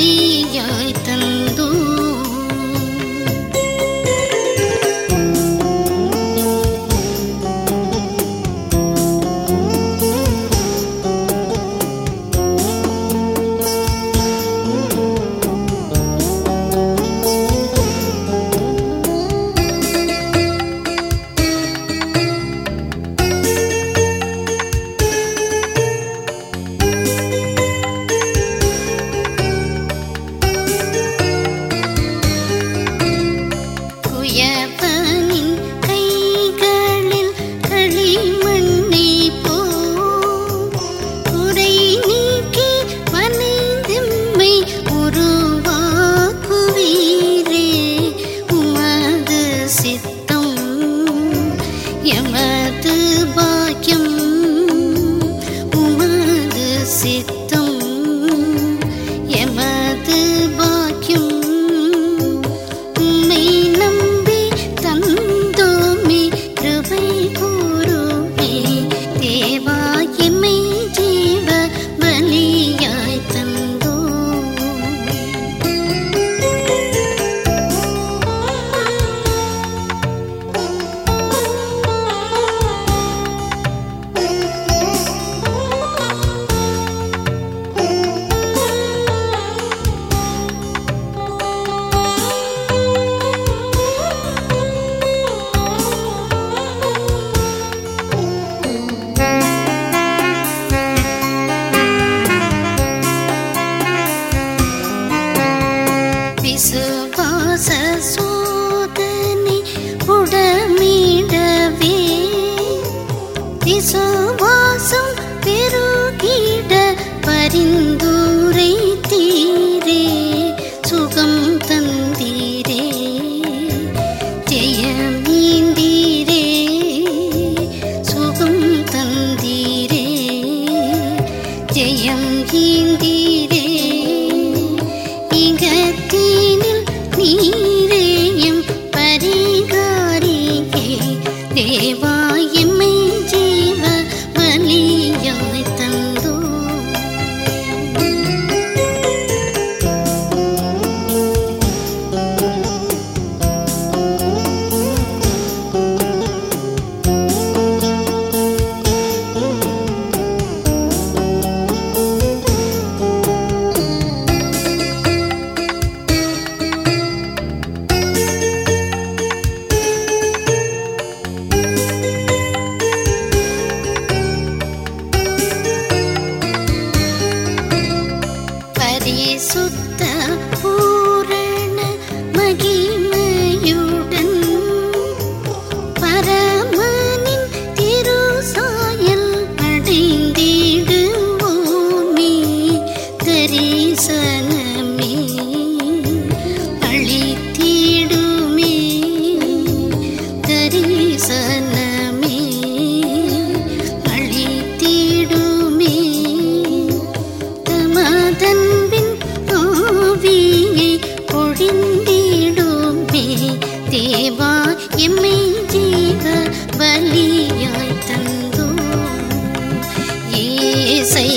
चली जातन 成天地。ஈசனமே அழித்திடுமே தரிசனமே அழித்திடுமே. தமதன்பின் ஓவியை பொழிந்திடுமே தேவா எம்மை ஜீவ பலியாய் தந்தோம். ஏசை